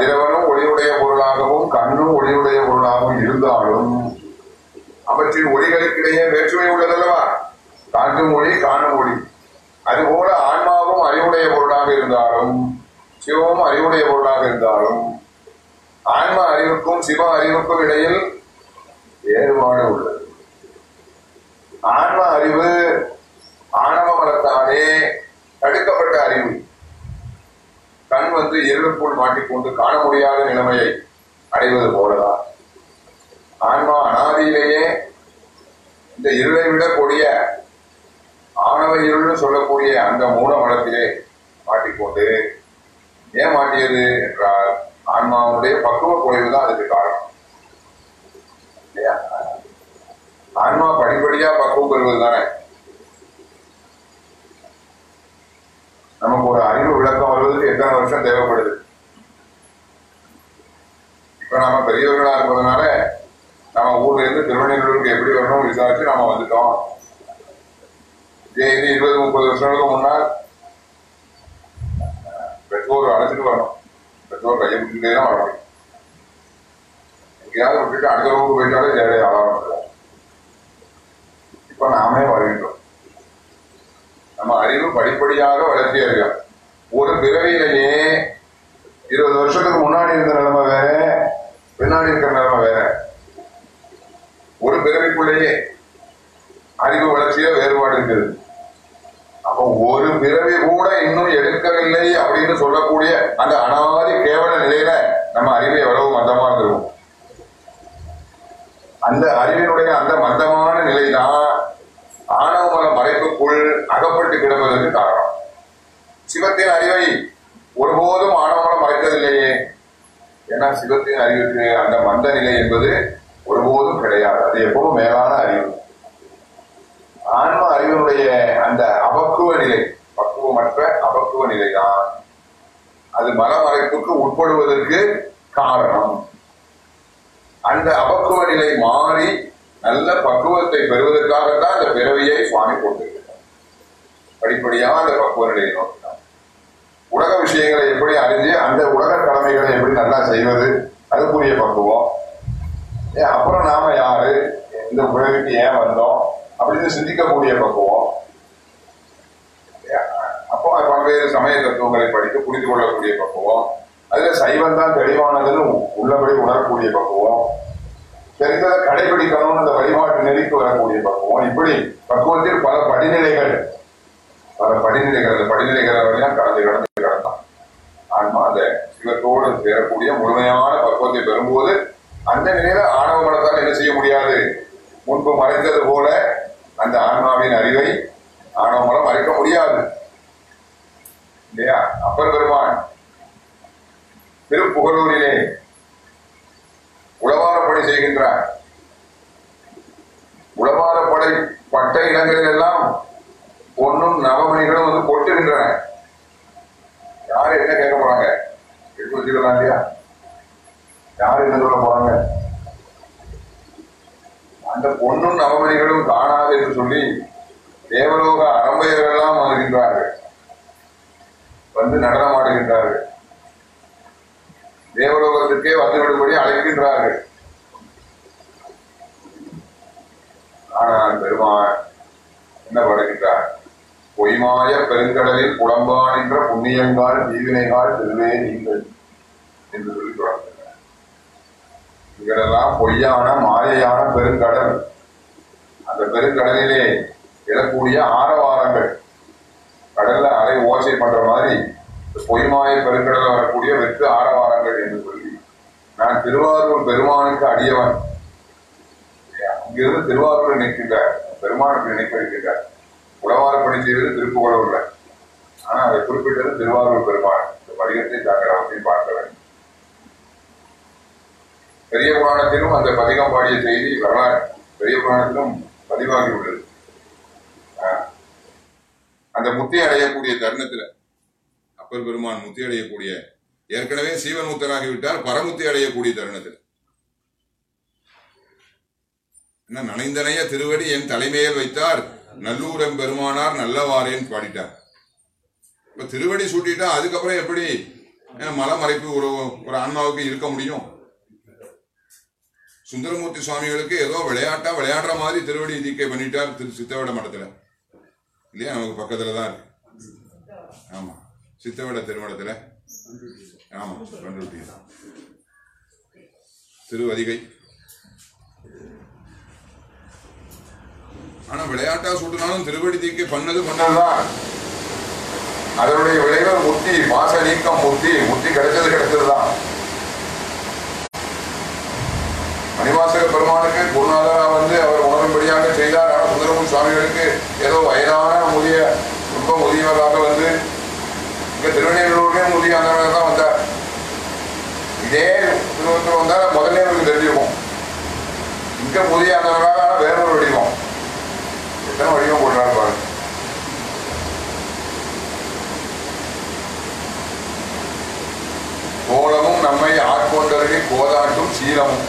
அப்போ கதிரவனும் ஒளியுடைய பொருளாகவும் கண்ணும் ஒளியுடைய பொருளாகவும் இருந்தாலும் அவற்றின் ஒளிகளுக்கிடையே வேற்றுமை உள்ளதல்லவா? காட்டும் மொழி காணும் ஒளி. அதுபோல ஆன்மாவும் அறிவுடைய பொருளாக இருந்தாலும் சிவமும் அறிவுடைய பொருளாக இருந்தாலும் ஆன்ம அறிவுக்கும் சிவ அறிவுக்கும் இடையில் வேறுபாடு உள்ளது. ஆன்ம அறிவு ஆணவ மலத்தாலே தடுக்கப்பட்ட அறிவு. கண் வந்து இருளுக்குள் மாட்டிக்கொண்டு காண முடியாத நிலைமையை அடைவது போலதான் ஆன்மா அனாதியிலேயே இந்த இருளை விட கொடிய ஆணவ இருள்னு சொல்லக்கூடிய அந்த மூல மலத்திலே மாட்டிக்கொண்டு ஏன் மாட்டியது என்றால் ஆன்மாவுடைய பக்குவ குறைவு தான் அதுக்கு காரணம். இல்லையா? ஆன்மா படிப்படியா பக்குவம் பெறுவது தானே நமக்கு ஒரு அறிவு விளக்கம் வருவதற்கு எத்தனை வருஷம் தேவைப்படுது. இப்ப நாம பெரியவர்களா இருப்பதனால நம்ம ஊர்ல இருந்து திருவண்ணூருக்கு எப்படி வரணும் விசாரிச்சு நாம வந்துட்டோம். இதே இது இருபது முப்பது வருஷங்களுக்கு முன்னால் பெற்றோர் அழைச்சிட்டு வரணும். பெற்றோர் கையை பிடிச்சிட்டே தான் வரணும். எங்கேயாவது விட்டுட்டு அடுத்த ஊருக்கு போயிட்டாலே தேவை ஆரம்பிச்சிடும் இப்ப நாமே வருகின்றோம். நம்ம அறிவு படிப்படியாக வளர்ச்சி அடையும் ஒரு பிறவியிலேயே இருபது வருஷத்துக்கு முன்னாடி இருந்த நிலைமை வேற பின்னாடி இருக்கிற நிலைமை வேற. ஒரு பிறவிக்குள்ளேயே அறிவு வளர்ச்சியில வேறுபாடு இருக்குது. அப்போ ஒரு பிறவி கூட இன்னும் எடுக்கவில்லை அப்படின்னு சொல்லக்கூடிய அந்த அனாதி கேவல நிலையில நம்ம அறிவு எவ்வளவு மந்தமா இருந்துருவோம் அந்த அறிவினுடைய அந்த மந்தமான நிலைதான் ஆணவமல மறைப்புக்குள் அகப்பட்டு கிடப்பதற்கு காரணம். சிவத்தின் அறிவை ஒருபோதும் ஆணவமலம் மறைத்ததில்லையே ஏன்னா சிவத்தின் அறிவுக்கு அந்த மந்த நிலை என்பது ஒருபோதும் கிடையாது. அது எப்பவும் மேலான அறிவு. ஆன்ம அறிவினுடைய அந்த அபக்குவ நிலை பக்குவமற்ற அபக்குவ நிலைதான். அது மனமறைப்புக்கு உட்படுவதற்கு காரணம். அந்த அபக்குவ நிலை மாறி நல்ல பக்குவத்தை பெறுவதற்காகத்தான் அந்த பிறவியை சுவாமி கொண்டிருக்கிறார் படிப்படியாக அந்த பக்குவ நிலையை நோக்கி. உலக விஷயங்களை எப்படி அறிஞ்சு அந்த உலக கடமைகளை எப்படி நல்லா செய்வது அதுக்குரிய பக்குவம். அப்புறம் நாம யாரு? இந்த பிறவிக்கு ஏன் வந்தோம்? அப்படின்னு சிந்திக்கக்கூடிய பக்குவம். அப்போ பல்வேறு சமய தத்துவங்களை படித்து புரிந்து கொள்ளக்கூடிய பக்குவம். அதுல சைவம் தான் தெளிவானதுன்னு உள்ளபடி உணரக்கூடிய பக்குவம். தெரிந்ததை கடைபிடிக்கணும்னு அந்த வழிபாட்டு நெறிக்கு வரக்கூடிய பக்குவம். இப்படி பக்குவத்தில் பல படிநிலைகள் பல படிநிலைகள் அந்த படிநிலைகள் வழியாக கடந்து கடந்து ஆன்மா அந்த சிவத்தோடு சேரக்கூடிய முழுமையான பக்குவத்தை பெறும்போது அந்த நிலையில ஆணவ மனத்தால் என்ன செய்ய முடியாது? முன்பு மறைந்தது போல அந்த ஆன்மாவின் அறிவை ஆணவ மலம் மறைக்க முடியாது. இல்லையா? அப்பர் பெருமான் திருப்புகலூரிலே பணி செய்கின்றார். படை பட்ட இடங்களில் எல்லாம் பொன்னும் நவமணிகளும் வந்து கொட்டுகின்றன. யாரு என்ன கேட்க போறாங்க? எடுத்து வச்சுக்கலாம் இல்லையா? யாரு என்ன சொல்ல போறாங்க? அந்த பொண்ணும் நவமணிகளும் காணாது என்று சொல்லி தேவலோக அரம்பையர்கள் எல்லாம் வருகின்றார்கள். வந்து நடனமாடுகின்றார்கள் தேவலோகத்துக்கே வந்துவிடும்படி அழைக்கின்றார்கள். ஆனால் பெருமான் என்ன படுகின்றார் பொய்மாய பெருங்கடலில் புலம்பாடுகின்ற புண்ணியங்கால் தீவினைகால் திருவே நீங்கள் என்று சொல்லி தொடங்குகிறார். இங்கெல்லாம் பொய்யான மாயையான பெருங்கடல். அந்த பெருங்கடலிலே எழக்கூடிய ஆரவாரங்கள். கடல்ல அலை ஓசை பண்ற மாதிரி பொய்மாய பெருங்கடல வரக்கூடிய வெற்று ஆரவாரங்கள் என்று சொல்லி நான் திருவாரூர் பெருமானுக்கு அடியவன். அங்கிருந்து திருவாரூர் நிற்கின்றார். பெருமானுக்கு நினைக்க வைக்கின்றார். உளவாரப்பணி செய்தது இல்லை ஆனா அதை குறிப்பிட்டது திருவாரூர் பெருமான் இந்த படிகத்தை தாங்கள் அவசியம் பார்க்க வேண்டும். பெரிய புராணத்திலும் அந்த பதிகம் பாடிய செய்தி வரலாறு. பெரிய புராணத்திலும் பதிவாகி உள்ளது. ஆஹ், அந்த முத்தி அடையக்கூடிய தருணத்துல அப்பர் பெருமான் முத்தி அடையக்கூடிய ஏற்கனவே சீவன் முத்தராகிவிட்டால் பரமுத்தி அடையக்கூடிய தருணத்தில். என்ன நனைந்தனைய திருவடி என் தலைமையில் வைத்தார். நல்லூரம் பெருமானார் நல்லவாரேன்னு பாடிட்டார். இப்ப திருவடி சூட்டிட்டா அதுக்கப்புறம் எப்படி மலமறைப்பு ஒரு ஒரு ஆன்மாவுக்கு இருக்க முடியும்? சுந்தரமூர்த்தி சுவாமிகளுக்கு ஏதோ விளையாட்டா விளையாடுற மாதிரி திருவடி தீக்கை பண்ணிட்டார் திரு சித்தவட மடத்துல. இல்லையா? நமக்கு பக்கத்துல தான் இருக்கு. ஆமா. சித்தவிட திருமடத்துல. ஆமா. பண்ருட்டி திருவதிகை ஆனா விளையாட்டா சுட்டுனாலும் திருவடி தீக்கு பண்ணது பண்ணதுதான் அதனுடைய விளைவு முத்தி மாச நீக்கம் முத்தி முத்தி கிடைச்சது கிடைச்சதுதான். மணிவாசக பெருமானுக்கு குருநாதரா வந்து அவர் உணரும்படியாக செய்தார். ஆனால் சுந்தரமூர் சுவாமிகளுக்கு ஏதோ வயதான முதிய ரொம்ப முதியவராக வந்து இங்க திருவண்ணூருக்கே முதிய அந்த தான் வந்தார். இதே திருவத்தூர் வந்தா முதல்ல அவருக்கு தெரிஞ்சிருக்கும். இங்க முதிய அந்தவராக ஆனா வேற வடிவம் எத்தனை வடிவம் பாருங்க கோலமும் நம்மை ஆட்கொண்டவர்களை கோதாட்டும் சீலமும்.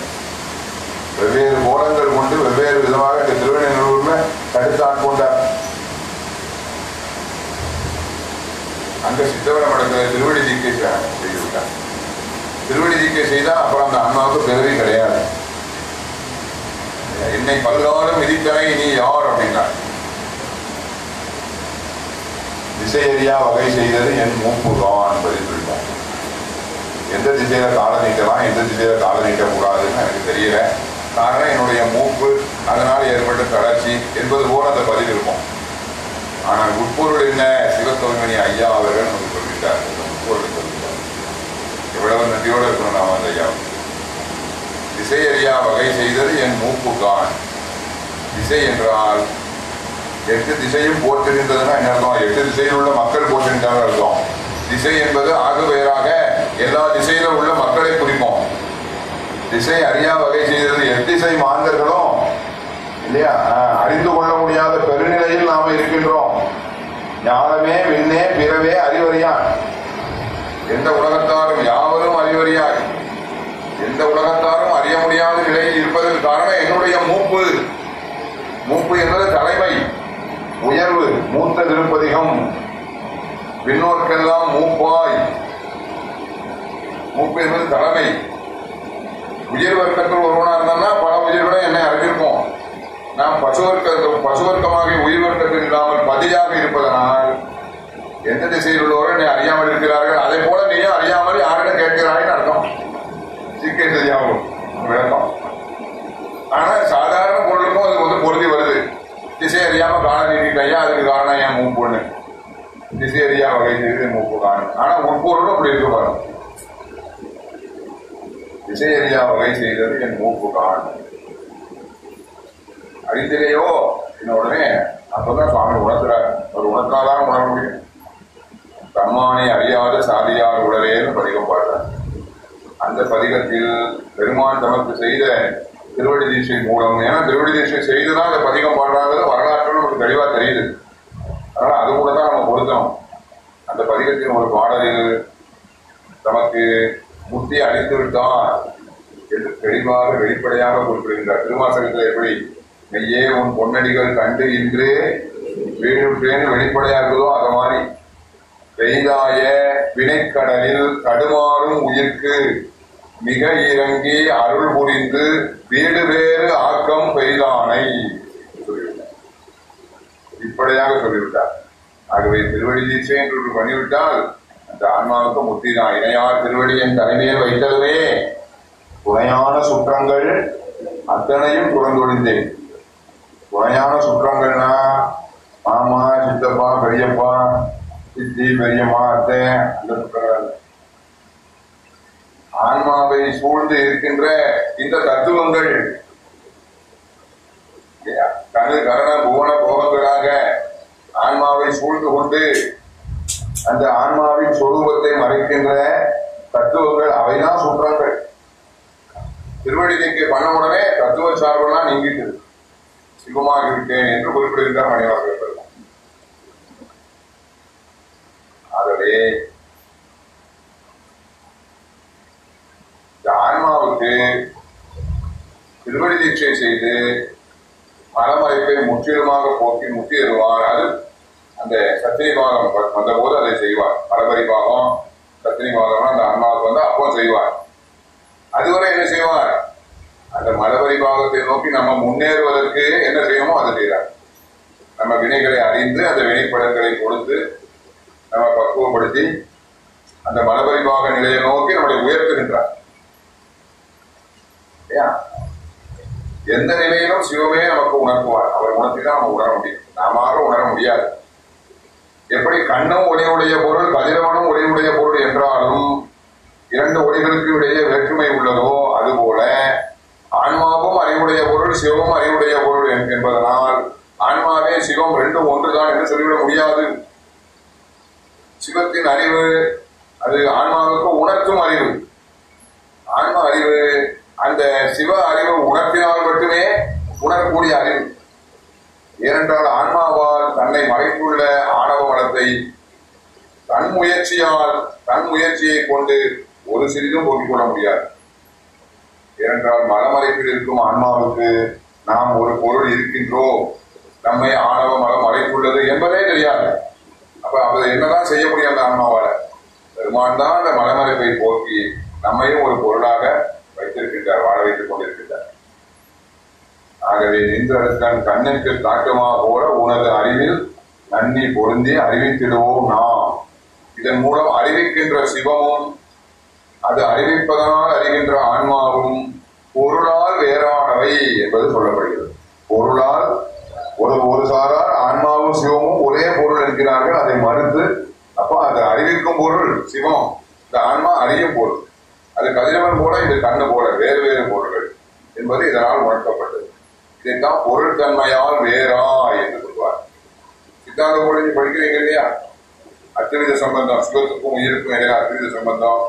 வெவ்வேறு கோலங்கள் கொண்டு வெவ்வேறு விதமாக இந்த திருவண்ணூர்ல தடுத்து ஆட்கொண்டார். அங்க சித்தவர மடத்துல திருவடி தீக்கை செய்து விட்டார் திருவடி தீக்கை செய்தா அப்புறம் அந்த அம்மாவுக்கு பிறவி கிடையாது. என்னை பல்காலம் விதித்தனை நீ யார் அப்படின்னா திசையறியா வகை செய்தது என் மூப்புதான் பதில் சொல்லிட்டார். எந்த திசையில காலை நீட்டலாம் எந்த திசையில காலை நீட்டக்கூடாதுன்னு எனக்கு தெரியல. காரணம் என்னுடைய மூப்பு அதனால் ஏற்பட்ட தளர்ச்சி என்பது போல அந்த பதில் இருக்கும். ஆனால் உட்பொருள் என்ன? சிவத்தொன்மணி ஐயா அவர்கள் நமக்கு சொல்லிட்டார். இந்த உட்பொருள் சொல்லிட்டார். எவ்வளவு நன்றியோடு இருக்கணும் நாம் அந்த ஐயா திசையறியா வகை செய்து திசை என்றால் எட்டு திசையும் போற்றிருந்ததுன்னா என்ன அர்த்தம்? எட்டு திசையில் உள்ள மக்கள் போற்றிருந்தாங்க அர்த்தம். திசை என்பது ஆகு பெயராக எல்லா திசையில உள்ள மக்களை குறிப்போம் திசை அறியா வகை செய்தது எத்திசை மாந்தர்களும் இல்லையா? அறிந்து கொள்ள முடியாத பெருநிலையில் நாம இருக்கின்றோம். ஞானமே விண்ணே பிறவே அறிவறியான். எந்த உலகத்தாரும் யாவரும் அறிவறியாய். எந்த உலகத்தாரும் அறிய முடியாத நிலையில் இருப்பதற்கு காரணம் என்னுடைய மூப்பு. மூப்பு என்பது தலைமை உயர்வு மூத்த திருப்பதிகம். விண்ணோர்க்கெல்லாம் மூப்பாய். மூப்பு என்பது தலைமை. உயர் வர்க்கத்தில் ஒருவனா இருந்தான்னா பல உயிர்களை என்னை அறிந்திருப்போம் நாம் பசுவர்க்க பசுவர்க்கமாக உயிர் வர்க்கத்தில் இல்லாமல் பதியாக இருப்பதனால் எந்த திசையில் உள்ளவர்கள் என்னை அறியாமல் இருக்கிறார்கள். அதே போல நீயும் அறியாமல் யாரிடம் கேட்கிறாய்னு அர்த்தம். சீக்கிரம் சரியாகும் விளக்கம். ஆனா சாதாரண பொருள் அது வந்து பொருந்தி வருது. திசை அறியாம காண நீட்டிட்டையா அதுக்கு காரணம் என் மூப்புன்னு திசை அறியா வகை செய்து மூப்பு காரணம் ஆனா உட்பொருளும் அப்படி இருக்கு பாருங்க திசை அறியா வகை செய்தது என் மூப்பு காரணம் அறிந்திரையோ என்ன உடனே அப்பதான் சுவாமி உணர்த்துறாரு. அவர் உணர்த்தாதான் உணர முடியும். தம்மானை அறியாத சாதியார் உடலேன்னு பதிகம் பாடுறார். அந்த பதிகத்தில் பெருமான் தமக்கு செய்த திருவடி தீட்சை மூலம் ஏன்னா திருவடி தீட்சை செய்துதான் அந்த பதிகம் பாடுறாங்கிறது வரலாற்றில் நமக்கு தெளிவா தெரியுது. அதனால அது கூட தான் நம்ம பொருத்தம் அந்த பதிகத்தின் ஒரு பாடலில் நமக்கு முத்தி அழித்து விட்டான் என்று தெளிவாக வெளிப்படையாக குறிப்பிடுகின்றார். திருவாசகத்தில் எப்படி மெய்யே உன் பொன்னடிகள் கண்டு இன்று வீடுற்றேன்னு வெளிப்படையாகுதோ அது மாதிரி. பெய்தாய வினைக்கடலில் தடுமாறும் உயிர்க்கு மிக இறங்கி அருள் புரிந்து வீடு வேறு ஆக்கம் பெய்தானை சொல்லிவிட்டார். இப்படியாக சொல்லிவிட்டார். ஆகவே திருவடி தீட்சை என்று பண்ணிவிட்டால் அந்த ஆன்மாவுக்கு முத்தி தான் இணையார் திருவடி என் தலைமையில் வைத்ததுமே துணையான சுற்றங்கள் அத்தனையும் துறந்தொழிந்தேன் துணையான சுற்றங்கள்னா மாமா சித்தப்பா பெரியப்பா சித்தி பெரியம்மா அத்தை அந்த சுற்றங்கள். ஆன்மாவை சூழ்ந்து இருக்கின்ற இந்த தத்துவங்கள் கணு கரண புவன போகங்களாக ஆன்மாவை சூழ்ந்து கொண்டு அந்த ஆன்மாவின் சொரூபத்தை மறைக்கின்ற தத்துவங்கள் அவைதான் சுற்றங்கள். திருவடிக்கு பண்ண உடனே தத்துவ சார்பெல்லாம் நீங்கிட்டு சிவமாக இருக்கேன் என்று குறிப்பிடுகின்ற மனிதர்கள் ஆகவே இந்த ஆன்மாவுக்கு திருவடி தீட்சை செய்து மனமறைப்பை முற்றிலுமாக போக்கி முற்றிடுவார் அது அந்த சத்திரிபாகம் வந்த போது அதை செய்வார். மலபரி பாகம் அந்த ஆன்மாவுக்கு வந்து அப்போ செய்வார். அதுவரை என்ன செய்வார்? அந்த மலபரிபாகத்தை நோக்கி நம்ம முன்னேறுவதற்கு என்ன செய்யணுமோ அதை செய்கிறார். நம்ம வினைகளை அறிந்து அந்த வினைப்படங்களை கொடுத்து நம்ம பக்குவப்படுத்தி அந்த மலபரிபாக நிலையை நோக்கி நம்மளை உயர்த்துகின்றார். எந்த நிலையிலும் சிவமே நமக்கு உணர்த்துவார். அவர் உணர்த்தி தான் நம்ம உணர முடியும். நாம உணர முடியாது. எப்படி கண்ணும் ஒளியுடைய பொருள் கதிரவனும் ஒளியுடைய பொருள் என்றாலும் இரண்டு ஒளிகளுக்கு இடையே வேற்றுமை உள்ளதோ அதுபோல ஆன்மாவும் அறிவுடைய பொருள் சிவமும் அறிவுடைய பொருள் என்பதனால் ஆன்மாவே சிவம் ரெண்டும் ஒன்றுதான் என்று சொல்லிவிட முடியாது. சிவத்தின் அறிவு அது ஆன்மாவுக்கு உணர்த்தும் அறிவு. ஆன்ம அறிவு அந்த சிவ அறிவு உணர்த்தினால் மட்டுமே உணரக்கூடிய அறிவு. ஏனென்றால் ஆன்மாவால் தன்னை மறைத்துள்ள ஆணவ வளத்தை தன் முயற்சியால் தன் முயற்சியை கொண்டு ஒரு சிறிதும் போக்கிக் கொள்ள முடியாது. ஏனென்றால் மலமறைப்பில் இருக்கும் ஆன்மாவுக்கு நாம் ஒரு பொருள் இருக்கின்றோம். நம்மை ஆணவ மலம் மறைத்துள்ளது என்பதே தெரியாது. அப்ப அது என்னதான் செய்ய முடியும் அந்த ஆன்மாவால? பெருமான் தான் அந்த மலமறைப்பை போக்கி நம்மையும் ஒரு பொருளாக வைத்திருக்கின்றார் வாழ வைத்துக் கொண்டிருக்கின்றார். ஆகவே நின்றதற்கண் கண்ணுக்கு தாக்கமாக போல உனது அறிவில் நன்னி பொருந்தி அறிவித்திடுவோம் நாம். இதன் மூலம் அறிவிக்கின்ற சிவமும் அது அறிவிப்பதனால் அறிகின்ற ஆன்மாவும் பொருளால் வேறானவை என்பது சொல்லப்படுகிறது. பொருளால் ஒரு ஒரு சாரார் ஆன்மாவும் சிவமும் ஒரே பொருள் என்கிறார்கள் அதை மறுத்து அப்ப அது அறிவிக்கும் பொருள் சிவம். இந்த ஆன்மா அறியும் பொருள். கதிரவன் போல இது கண்ணு போல வேறு வேறு பொருள்கள் என்பது இதனால் உணர்த்தப்பட்டது. இதைத்தான் பொருள் தன்மையால் வேறா என்று சொல்வார். சித்தாந்த பொழுது படிக்கிறீங்க இல்லையா? அத்திரித சம்பந்தம் சிவத்துக்கும் உயிருக்கும் இடையில அத்திரித சம்பந்தம்.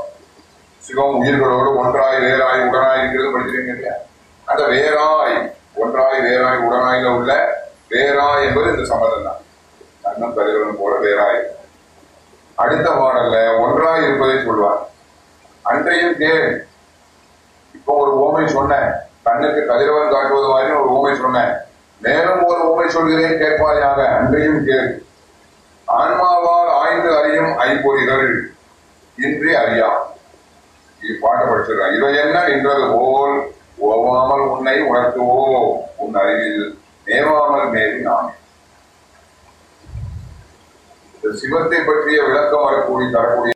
சிவம் உயிர்களோடு ஒன்றாய் வேறாய் உடனாய் இருக்கிறது படிக்கிறீங்க இல்லையா? அந்த வேறாய் ஒன்றாய் வேறாய் உடனாயில உள்ள வேறாய் என்பது இந்த சம்பந்தம் தான் கண்ணம் கதிரவன் போல வேறாய். அடுத்த பாடல்ல ஒன்றாய் இருப்பதை சொல்வார். அன்றையும் தேவன் இப்போ ஒரு ஓமை சொன்னேன். கண்ணுக்கு கதிரவன் காட்டுவது மாதிரி ஒரு ஓமை சொன்னேன். மேலும் ஒரு ஓமை சொல்கிறேன் கேட்பாயாக. அன்றையும் கேள் ஆன்மாவால் ஆய்ந்து அறியும் ஐம்பொறிகள் இன்றி அறியா பாட்டை படிச்சிருக்கான் இவை என்ன நின்றது போல் ஓவாமல் உன்னை உணர்த்துவோ உன் அறிவில் மேவாமல் மேவி நான். சிவத்தை பற்றிய விளக்கம் வரக்கூடிய தரக்கூடிய